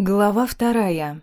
Глава вторая.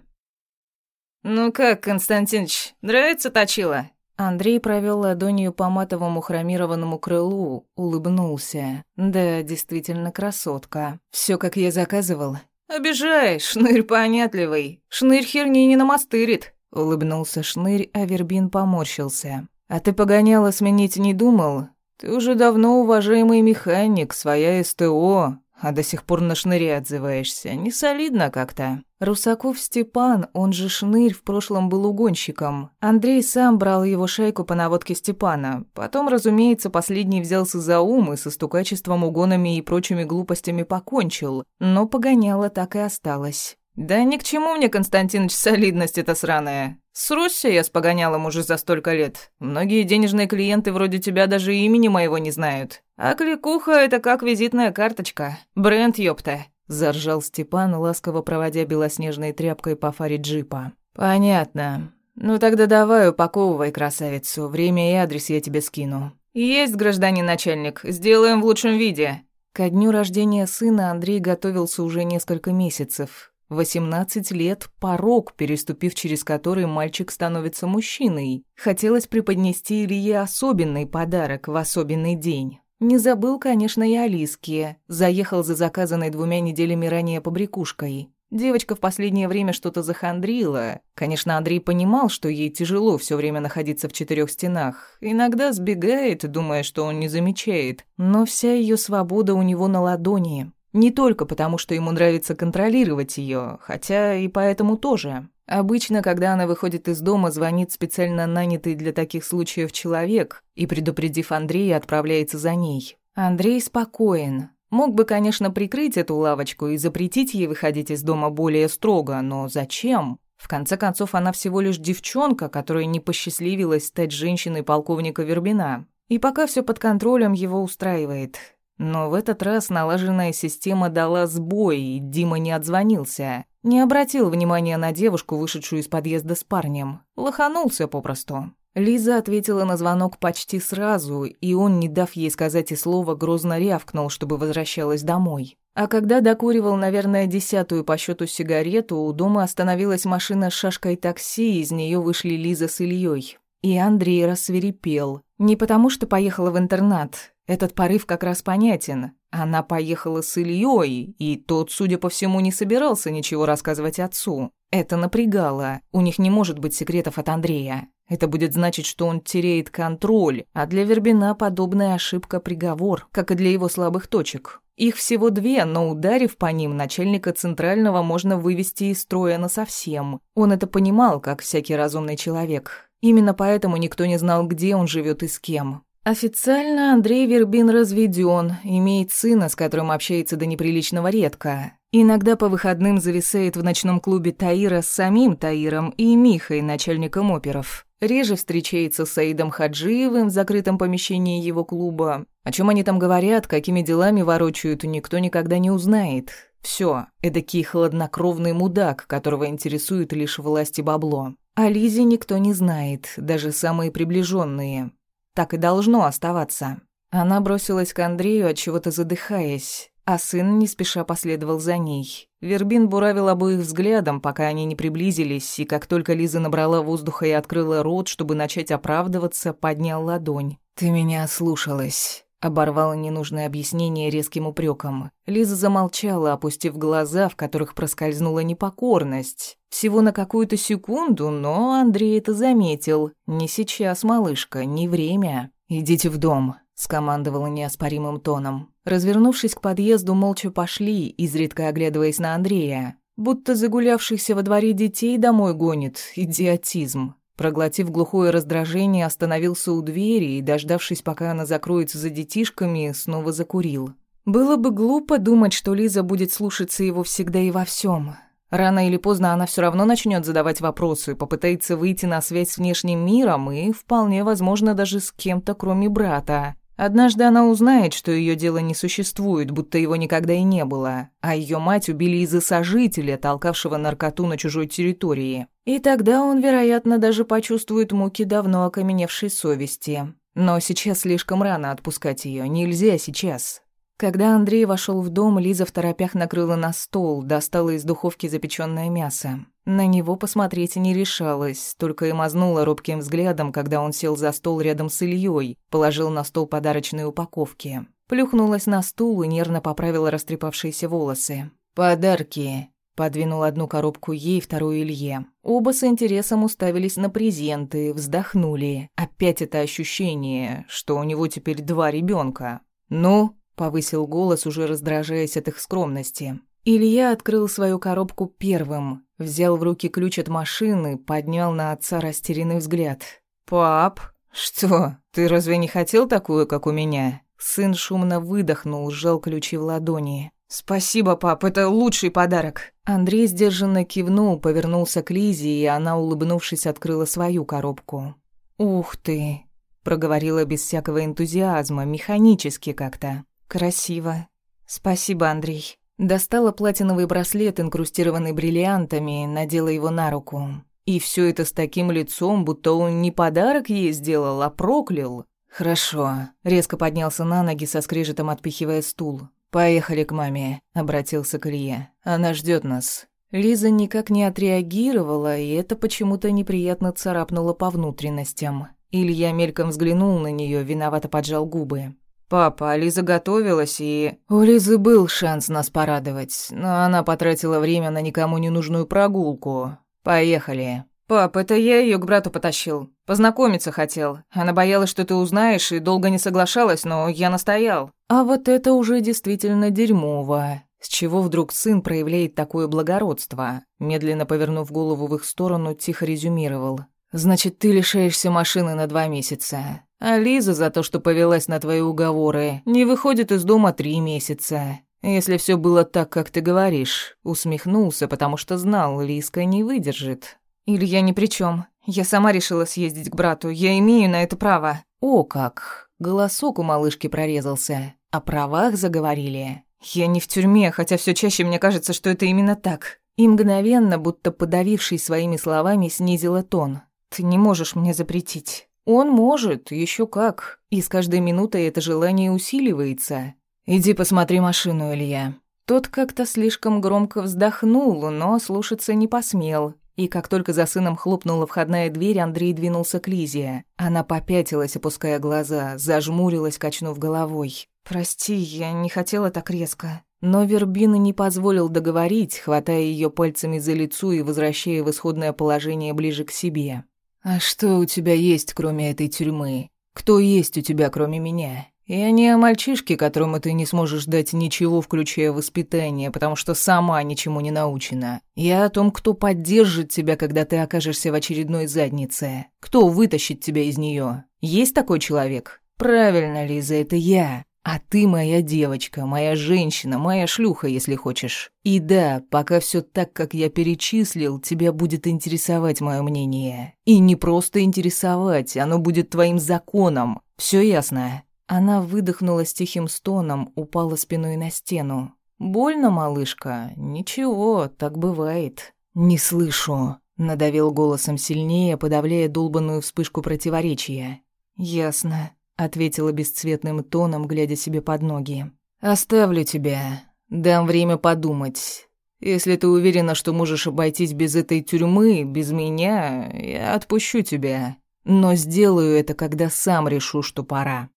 «Ну как, Константинович, нравится точила?» Андрей провел ладонью по матовому хромированному крылу, улыбнулся. «Да, действительно красотка. Все, как я заказывал». «Обижаешь, шнырь понятливый. Шнырь херни не намастырит», — улыбнулся шнырь, а Вербин поморщился. «А ты погоняло сменить не думал? Ты уже давно уважаемый механик, своя СТО, а до сих пор на шныре отзываешься. Не солидно как-то. Русаков Степан, он же Шнырь, в прошлом был угонщиком. Андрей сам брал его шайку по наводке Степана. Потом, разумеется, последний взялся за ум и со стукачеством, угонами и прочими глупостями покончил. Но погоняло так и осталось. «Да ни к чему мне, Константинович, солидность эта сраная. Сросся я с погонялом уже за столько лет. Многие денежные клиенты вроде тебя даже имени моего не знают. А кликуха — это как визитная карточка. Бренд, ёпта». Заржал Степан, ласково проводя белоснежной тряпкой по фаре джипа. «Понятно. Ну тогда давай упаковывай красавицу. Время и адрес я тебе скину». «Есть, гражданин начальник. Сделаем в лучшем виде». Ко дню рождения сына Андрей готовился уже несколько месяцев. 18 лет – порог, переступив через который мальчик становится мужчиной. Хотелось преподнести Илье особенный подарок в особенный день. Не забыл, конечно, и Алиске. Заехал за заказанной двумя неделями ранее побрякушкой. Девочка в последнее время что-то захандрила. Конечно, Андрей понимал, что ей тяжело все время находиться в четырех стенах. Иногда сбегает, думая, что он не замечает. Но вся ее свобода у него на ладони. Не только потому, что ему нравится контролировать ее, хотя и поэтому тоже. Обычно, когда она выходит из дома, звонит специально нанятый для таких случаев человек и, предупредив Андрея, отправляется за ней. Андрей спокоен. Мог бы, конечно, прикрыть эту лавочку и запретить ей выходить из дома более строго, но зачем? В конце концов, она всего лишь девчонка, которая не посчастливилась стать женщиной полковника Вербина. И пока все под контролем его устраивает. Но в этот раз налаженная система дала сбой, и Дима не отзвонился. Не обратил внимания на девушку, вышедшую из подъезда с парнем. Лоханулся попросту. Лиза ответила на звонок почти сразу, и он, не дав ей сказать и слова, грозно рявкнул, чтобы возвращалась домой. А когда докуривал, наверное, десятую по счету сигарету, у дома остановилась машина с шашкой такси, из нее вышли Лиза с Ильей. И Андрей рассверепел. Не потому, что поехала в интернат. Этот порыв как раз понятен. Она поехала с Ильей, и тот, судя по всему, не собирался ничего рассказывать отцу. Это напрягало. У них не может быть секретов от Андрея. Это будет значить, что он теряет контроль, а для Вербина подобная ошибка – приговор, как и для его слабых точек. Их всего две, но ударив по ним, начальника Центрального можно вывести из строя насовсем. Он это понимал, как всякий разумный человек. Именно поэтому никто не знал, где он живет и с кем. Официально Андрей Вербин разведен, имеет сына, с которым общается до неприличного редко. Иногда по выходным зависает в ночном клубе Таира с самим Таиром и Михой, начальником оперов. Реже встречается с Саидом Хаджиевым в закрытом помещении его клуба. О чем они там говорят, какими делами ворочают, никто никогда не узнает. Все, эдакий хладнокровный мудак, которого интересует лишь власть и бабло. О Лизе никто не знает, даже самые приближенные. Так и должно оставаться. Она бросилась к Андрею, от чего-то задыхаясь, а сын не спеша последовал за ней. Вербин буравил обоих взглядом, пока они не приблизились, и как только Лиза набрала воздуха и открыла рот, чтобы начать оправдываться, поднял ладонь. «Ты меня слушалась». Оборвала ненужное объяснение резким упреком. Лиза замолчала, опустив глаза, в которых проскользнула непокорность. Всего на какую-то секунду, но Андрей это заметил. «Не сейчас, малышка, не время. Идите в дом», — скомандовала неоспоримым тоном. Развернувшись к подъезду, молча пошли, изредка оглядываясь на Андрея. Будто загулявшихся во дворе детей домой гонит. Идиотизм. Проглотив глухое раздражение, остановился у двери и, дождавшись, пока она закроется за детишками, снова закурил. Было бы глупо думать, что Лиза будет слушаться его всегда и во всем. Рано или поздно она все равно начнет задавать вопросы, попытается выйти на связь с внешним миром и, вполне возможно, даже с кем-то, кроме брата. Однажды она узнает, что ее дело не существует, будто его никогда и не было, а ее мать убили из-за сожителя, толкавшего наркоту на чужой территории. И тогда он, вероятно, даже почувствует муки давно окаменевшей совести. Но сейчас слишком рано отпускать ее, нельзя сейчас. Когда Андрей вошел в дом, Лиза в торопях накрыла на стол, достала из духовки запеченное мясо. На него посмотреть не решалась, только и мазнула робким взглядом, когда он сел за стол рядом с Ильей, положил на стол подарочные упаковки. Плюхнулась на стул и нервно поправила растрепавшиеся волосы. «Подарки!» Подвинул одну коробку ей, вторую Илье. Оба с интересом уставились на презенты, вздохнули. Опять это ощущение, что у него теперь два ребенка. «Ну?» Повысил голос, уже раздражаясь от их скромности. Илья открыл свою коробку первым, взял в руки ключ от машины, поднял на отца растерянный взгляд. «Пап, что, ты разве не хотел такую, как у меня?» Сын шумно выдохнул, сжал ключи в ладони. «Спасибо, пап, это лучший подарок». Андрей сдержанно кивнул, повернулся к Лизе, и она, улыбнувшись, открыла свою коробку. «Ух ты!» — проговорила без всякого энтузиазма, механически как-то. Красиво. Спасибо, Андрей. Достала платиновый браслет, инкрустированный бриллиантами, надела его на руку. И все это с таким лицом, будто он не подарок ей сделал, а проклял. «Хорошо», — резко поднялся на ноги, со скрежетом отпихивая стул. «Поехали к маме», — обратился к Илье. «Она ждет нас». Лиза никак не отреагировала, и это почему-то неприятно царапнуло по внутренностям. Илья мельком взглянул на нее, виновато поджал губы. Папа, Лиза готовилась и... У Лизы был шанс нас порадовать, но она потратила время на никому не нужную прогулку. Поехали. Пап, это я ее к брату потащил. Познакомиться хотел. Она боялась, что ты узнаешь, и долго не соглашалась, но я настоял. А вот это уже действительно дерьмово. С чего вдруг сын проявляет такое благородство? Медленно повернув голову в их сторону, тихо резюмировал. «Значит, ты лишаешься машины на два месяца. А Лиза за то, что повелась на твои уговоры, не выходит из дома три месяца. Если все было так, как ты говоришь, усмехнулся, потому что знал, Лизка не выдержит. Или я ни при чем. Я сама решила съездить к брату. Я имею на это право. О, как! Голосок у малышки прорезался. О правах заговорили. Я не в тюрьме, хотя все чаще мне кажется, что это именно так. И мгновенно, будто подавившись своими словами, снизила тон. Ты не можешь мне запретить. Он может, еще как. И с каждой минутой это желание усиливается. Иди посмотри машину, Илья. Тот как-то слишком громко вздохнул, но слушаться не посмел. И как только за сыном хлопнула входная дверь, Андрей двинулся к Лизе. Она попятилась, опуская глаза, зажмурилась, качнув головой. «Прости, я не хотела так резко». Но Вербина не позволил договорить, хватая ее пальцами за лицо и возвращая в исходное положение ближе к себе. «А что у тебя есть, кроме этой тюрьмы? Кто есть у тебя, кроме меня? Я не о мальчишке, которому ты не сможешь дать ничего, включая воспитание, потому что сама ничему не научена. Я о том, кто поддержит тебя, когда ты окажешься в очередной заднице. Кто вытащит тебя из нее? Есть такой человек? Правильно, Лиза, это я. А ты моя девочка, моя женщина, моя шлюха, если хочешь. И да, пока все так, как я перечислил, тебя будет интересовать мое мнение. И не просто интересовать, оно будет твоим законом. Все ясно?» Она выдохнула с тихим стоном, упала спиной на стену. «Больно, малышка? Ничего, так бывает». «Не слышу», — надавил голосом сильнее, подавляя долбанную вспышку противоречия. «Ясно», ответила бесцветным тоном, глядя себе под ноги. Оставлю тебя. Дам время подумать. Если ты уверена, что можешь обойтись без этой тюрьмы, без меня, я отпущу тебя. Но сделаю это, когда сам решу, что пора.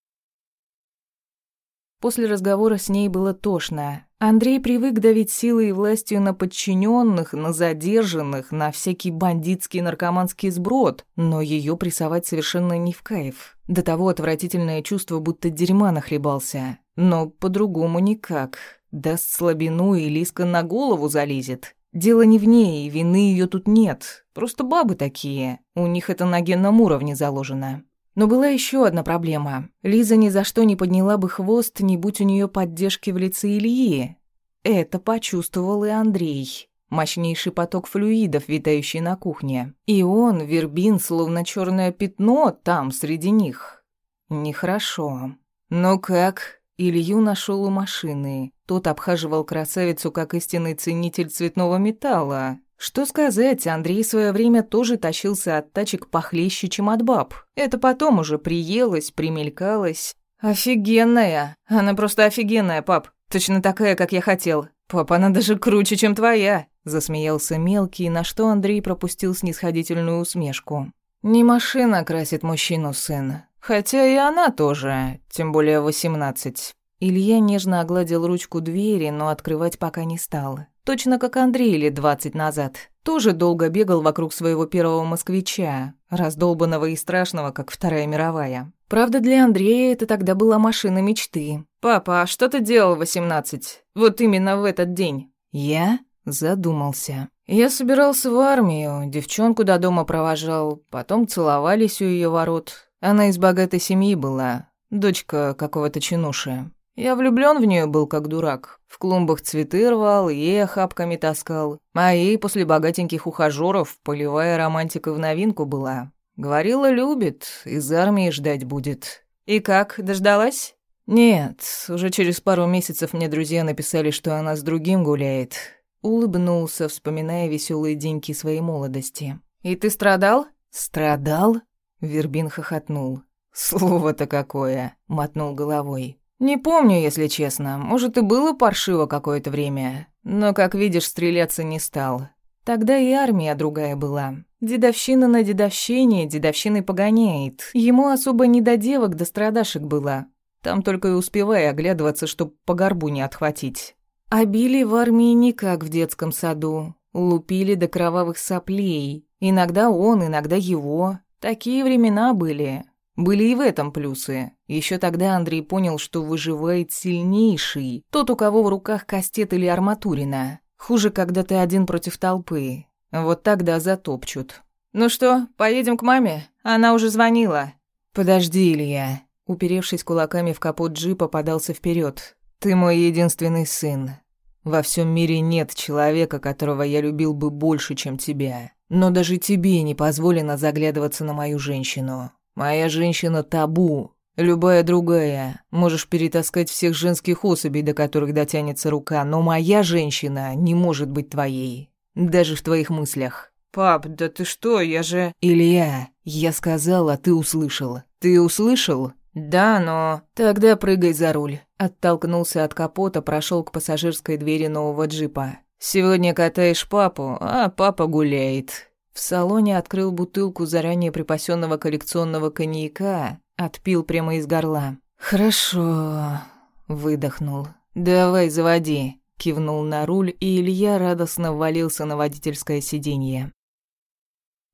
После разговора с ней было тошно. Андрей привык давить силой и властью на подчиненных, на задержанных, на всякий бандитский наркоманский сброд, но ее прессовать совершенно не в кайф. До того отвратительное чувство, будто дерьма нахлебался. Но по-другому никак. Даст слабину и Лиска на голову залезет. Дело не в ней, вины ее тут нет. Просто бабы такие. У них это на генном уровне заложено. Но была еще одна проблема. Лиза ни за что не подняла бы хвост, не будь у нее поддержки в лице Ильи. Это почувствовал и Андрей. Мощнейший поток флюидов, витающий на кухне. И он, Вербин, словно черное пятно там, среди них. Нехорошо. Но как? Илью нашел у машины. Тот обхаживал красавицу как истинный ценитель цветного металла. Что сказать, Андрей в свое время тоже тащился от тачек похлеще, чем от баб. Это потом уже приелось, примелькалось. «Офигенная! Она просто офигенная, пап! Точно такая, как я хотел! Пап, она даже круче, чем твоя!» Засмеялся мелкий, на что Андрей пропустил снисходительную усмешку. «Не машина красит мужчину, сын. Хотя и она тоже, тем более восемнадцать». Илья нежно огладил ручку двери, но открывать пока не стал. Точно как Андрей лет двадцать назад. Тоже долго бегал вокруг своего первого москвича, раздолбанного и страшного, как Вторая мировая. Правда, для Андрея это тогда была машина мечты. «Папа, а что ты делал в восемнадцать? Вот именно в этот день?» «Я?» Задумался. Я собирался в армию, девчонку до дома провожал, потом целовались у ее ворот. Она из богатой семьи была, дочка какого-то чинуши. Я влюблён в неё был как дурак. В клумбах цветы рвал, ей охапками таскал. А ей после богатеньких ухажёров полевая романтика в новинку была. Говорила, любит, из армии ждать будет. И как, дождалась? Нет, уже через пару месяцев мне друзья написали, что она с другим гуляет. Улыбнулся, вспоминая веселые деньки своей молодости. «И ты страдал?» «Страдал?» Вербин хохотнул. «Слово-то какое!» — мотнул головой. «Не помню, если честно. Может, и было паршиво какое-то время. Но, как видишь, стреляться не стал. Тогда и армия другая была. Дедовщина на дедовщине, дедовщиной погоняет. Ему особо не до девок, до страдашек было. Там только и успевай оглядываться, чтоб по горбу не отхватить. А били в армии не как в детском саду. Лупили до кровавых соплей. Иногда он, иногда его. Такие времена были. Были и в этом плюсы. Еще тогда Андрей понял, что выживает сильнейший. Тот, у кого в руках кастет или арматурина. Хуже, когда ты один против толпы. Вот тогда затопчут. «Ну что, поедем к маме? Она уже звонила». «Подожди, Илья». Уперевшись кулаками в капот джипа, подался вперед. Ты мой единственный сын. Во всем мире нет человека, которого я любил бы больше, чем тебя. Но даже тебе не позволено заглядываться на мою женщину. Моя женщина табу. Любая другая. Можешь перетаскать всех женских особей, до которых дотянется рука, но моя женщина не может быть твоей. Даже в твоих мыслях. «Пап, да ты что, я же...» «Илья, я сказал, а ты услышал. Ты услышал?» «Да, но...» «Тогда прыгай за руль». Оттолкнулся от капота, прошел к пассажирской двери нового джипа. «Сегодня катаешь папу, а папа гуляет». В салоне открыл бутылку заранее припасенного коллекционного коньяка, отпил прямо из горла. «Хорошо», — выдохнул. «Давай, заводи», — кивнул на руль, и Илья радостно ввалился на водительское сиденье.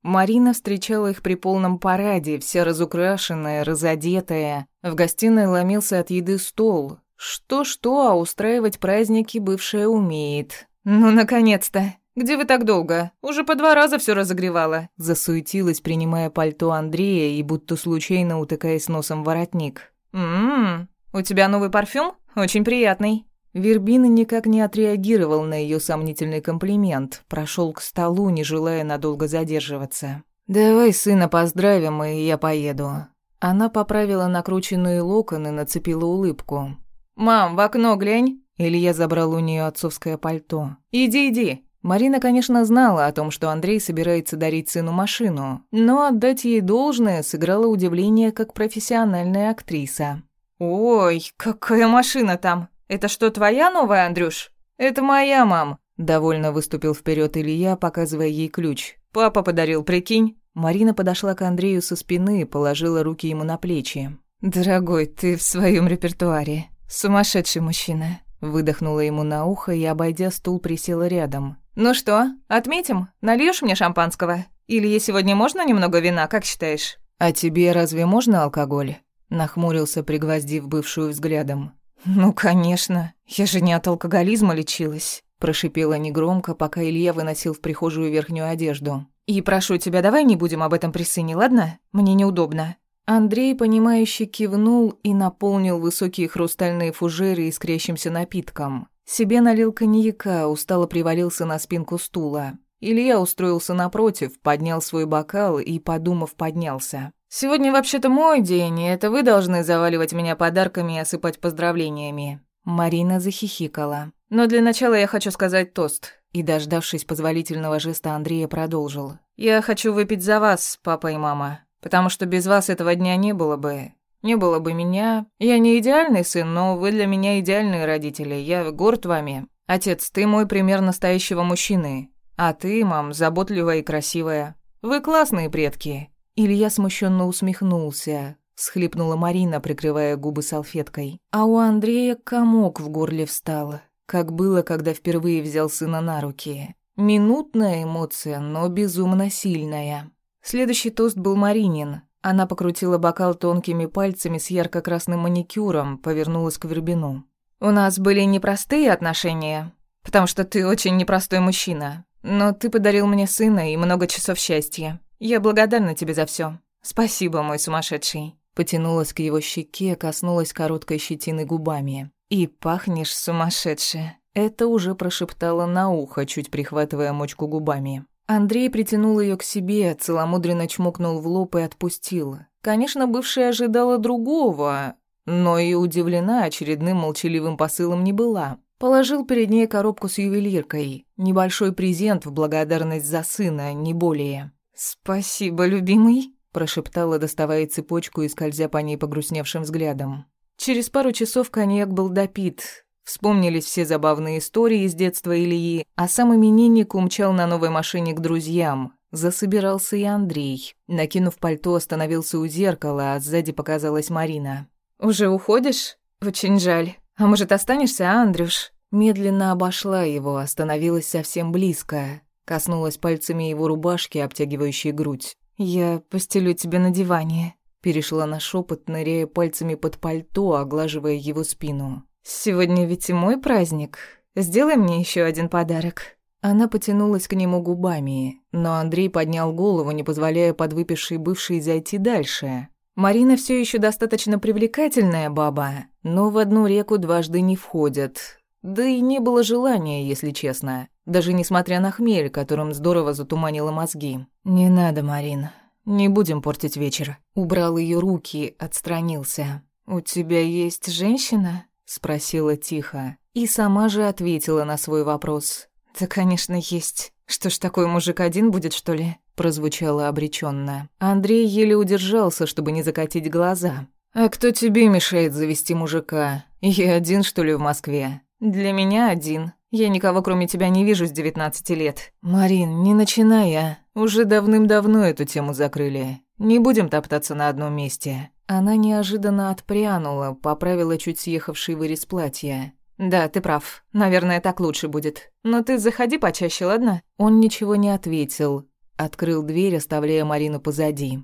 Марина встречала их при полном параде, вся разукрашенная, разодетая. В гостиной ломился от еды стол. Что-что, а устраивать праздники бывшая умеет. «Ну, наконец-то! Где вы так долго? Уже по два раза все разогревала!» Засуетилась, принимая пальто Андрея и будто случайно утыкаясь носом в воротник. «Ммм, у тебя новый парфюм? Очень приятный!» Вербина никак не отреагировал на ее сомнительный комплимент, прошел к столу, не желая надолго задерживаться. «Давай сына поздравим, и я поеду». Она поправила накрученные локоны, нацепила улыбку. «Мам, в окно глянь!» Илья забрал у нее отцовское пальто. «Иди, иди!» Марина, конечно, знала о том, что Андрей собирается дарить сыну машину, но отдать ей должное сыграла удивление как профессиональная актриса. «Ой, какая машина там!» «Это что, твоя новая, Андрюш?» «Это моя, мам», — довольно выступил вперед Илья, показывая ей ключ. «Папа подарил, прикинь». Марина подошла к Андрею со спины и положила руки ему на плечи. «Дорогой, ты в своем репертуаре. Сумасшедший мужчина». Выдохнула ему на ухо и, обойдя стул, присела рядом. «Ну что, отметим? Нальешь мне шампанского? Или сегодня можно немного вина, как считаешь?» «А тебе разве можно алкоголь?» Нахмурился, пригвоздив бывшую взглядом. «Ну, конечно. Я же не от алкоголизма лечилась», – прошипела негромко, пока Илья выносил в прихожую верхнюю одежду. «И прошу тебя, давай не будем об этом при сыне, ладно? Мне неудобно». Андрей, понимающе кивнул и наполнил высокие хрустальные фужеры искрящимся напитком. Себе налил коньяка, устало привалился на спинку стула. Илья устроился напротив, поднял свой бокал и, подумав, поднялся. «Сегодня вообще-то мой день, и это вы должны заваливать меня подарками и осыпать поздравлениями». Марина захихикала. «Но для начала я хочу сказать тост». И, дождавшись позволительного жеста, Андрея продолжил. «Я хочу выпить за вас, папа и мама, потому что без вас этого дня не было бы. Не было бы меня... Я не идеальный сын, но вы для меня идеальные родители. Я горд вами. Отец, ты мой пример настоящего мужчины. А ты, мам, заботливая и красивая. Вы классные предки». Илья смущенно усмехнулся. Схлипнула Марина, прикрывая губы салфеткой. А у Андрея комок в горле встал, как было, когда впервые взял сына на руки. Минутная эмоция, но безумно сильная. Следующий тост был Маринин. Она покрутила бокал тонкими пальцами с ярко-красным маникюром, повернулась к Вербину. «У нас были непростые отношения, потому что ты очень непростой мужчина. Но ты подарил мне сына и много часов счастья. Я благодарна тебе за все. Спасибо, мой сумасшедший». Потянулась к его щеке, коснулась короткой щетины губами. «И пахнешь сумасшедше». Это уже прошептала на ухо, чуть прихватывая мочку губами. Андрей притянул ее к себе, целомудренно чмокнул в лоб и отпустил. Конечно, бывшая ожидала другого, но и удивлена очередным молчаливым посылом не была. Положил перед ней коробку с ювелиркой. Небольшой презент в благодарность за сына, не более. «Спасибо, любимый», – прошептала, доставая цепочку и скользя по ней погрустневшим взглядом. Через пару часов коньяк был допит, Вспомнились все забавные истории из детства Ильи, а сам именинник умчал на новой машине к друзьям. Засобирался и Андрей. Накинув пальто, остановился у зеркала, а сзади показалась Марина. «Уже уходишь? Очень жаль. А может, останешься, а, Андрюш?» Медленно обошла его, остановилась совсем близко. Коснулась пальцами его рубашки, обтягивающей грудь. «Я постелю тебе на диване», перешла на шепот, ныряя пальцами под пальто, оглаживая его спину. «Сегодня ведь и мой праздник. Сделай мне еще один подарок». Она потянулась к нему губами, но Андрей поднял голову, не позволяя подвыпившей бывшей зайти дальше. Марина все еще достаточно привлекательная баба, но в одну реку дважды не входят. Да и не было желания, если честно, даже несмотря на хмель, которым здорово затуманило мозги. «Не надо, Марин, не будем портить вечер». Убрал ее руки, отстранился. «У тебя есть женщина?» Спросила тихо. И сама же ответила на свой вопрос. «Да, конечно, есть. Что ж, такой мужик один будет, что ли?» Прозвучало обреченно. Андрей еле удержался, чтобы не закатить глаза. «А кто тебе мешает завести мужика? Я один, что ли, в Москве?» «Для меня один. Я никого, кроме тебя, не вижу с девятнадцати лет». «Марин, не начинай, а. Уже давным-давно эту тему закрыли. Не будем топтаться на одном месте». Она неожиданно отпрянула, поправила чуть съехавший вырез платья. «Да, ты прав. Наверное, так лучше будет. Но ты заходи почаще, ладно?» Он ничего не ответил. Открыл дверь, оставляя Марину позади.